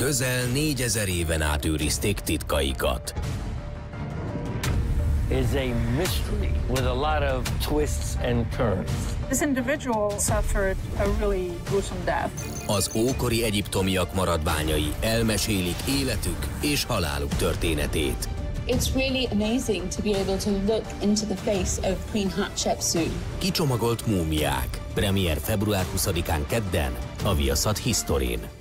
Közel négyezer éven át őrizték titkaikat. is a mystery with a lot of twists and turns. This individual suffered a really gruesome death. Az ókori egyiptomiak maradványai elmesélik életük és haláluk történetét. It's really amazing to be able to look into the face of Queen Hatshepsut. Kicsomagolt múmiák. Premier február 20-án kedden a Viaszat Historin.